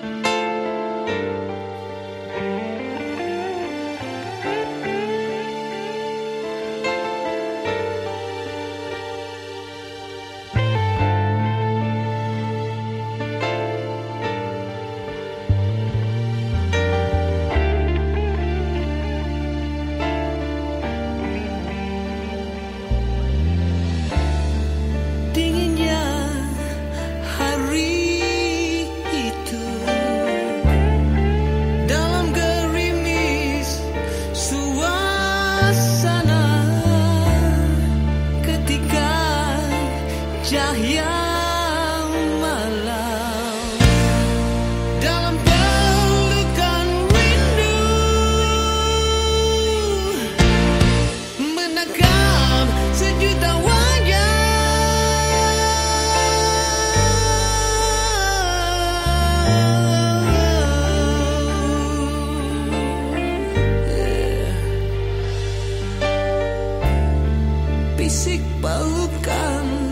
Bye. Bisik pelukan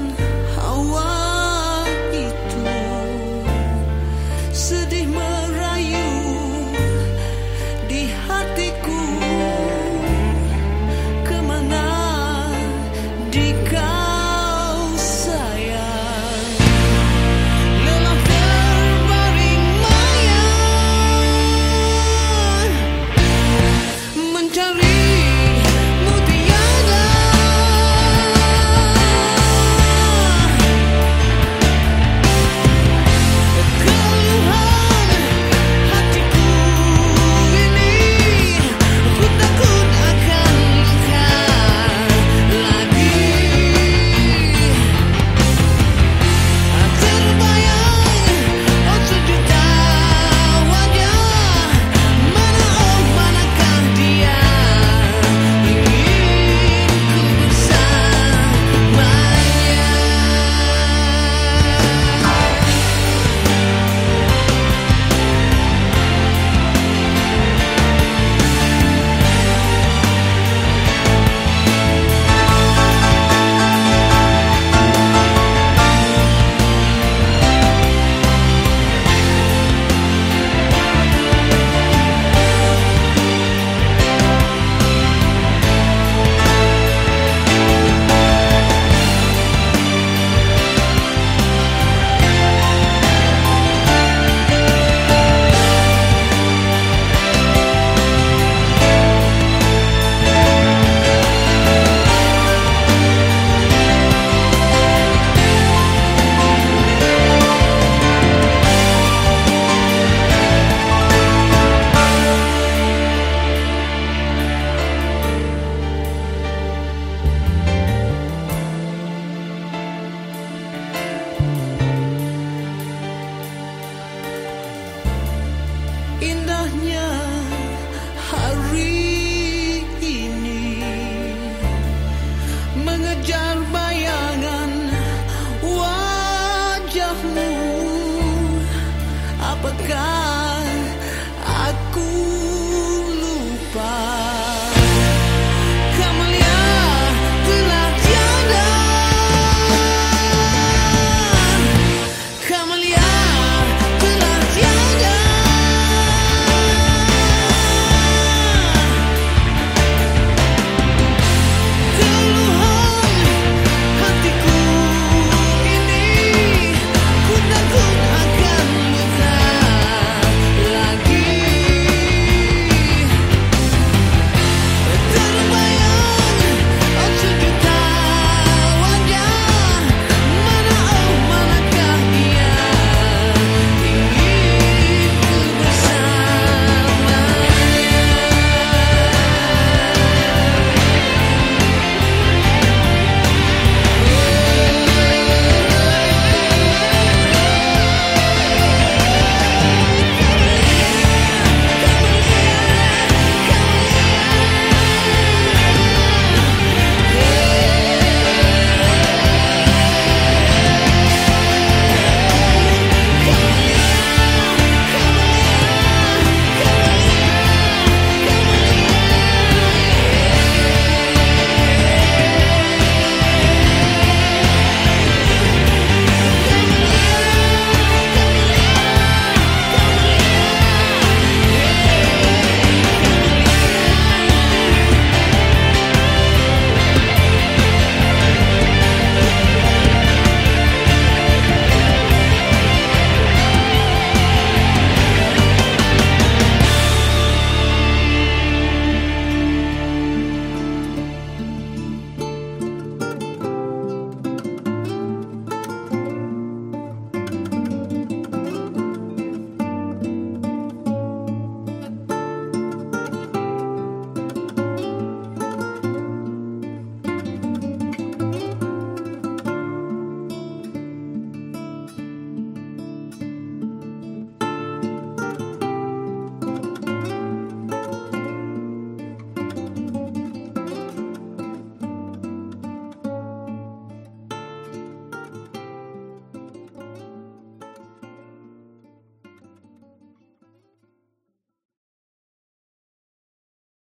bekas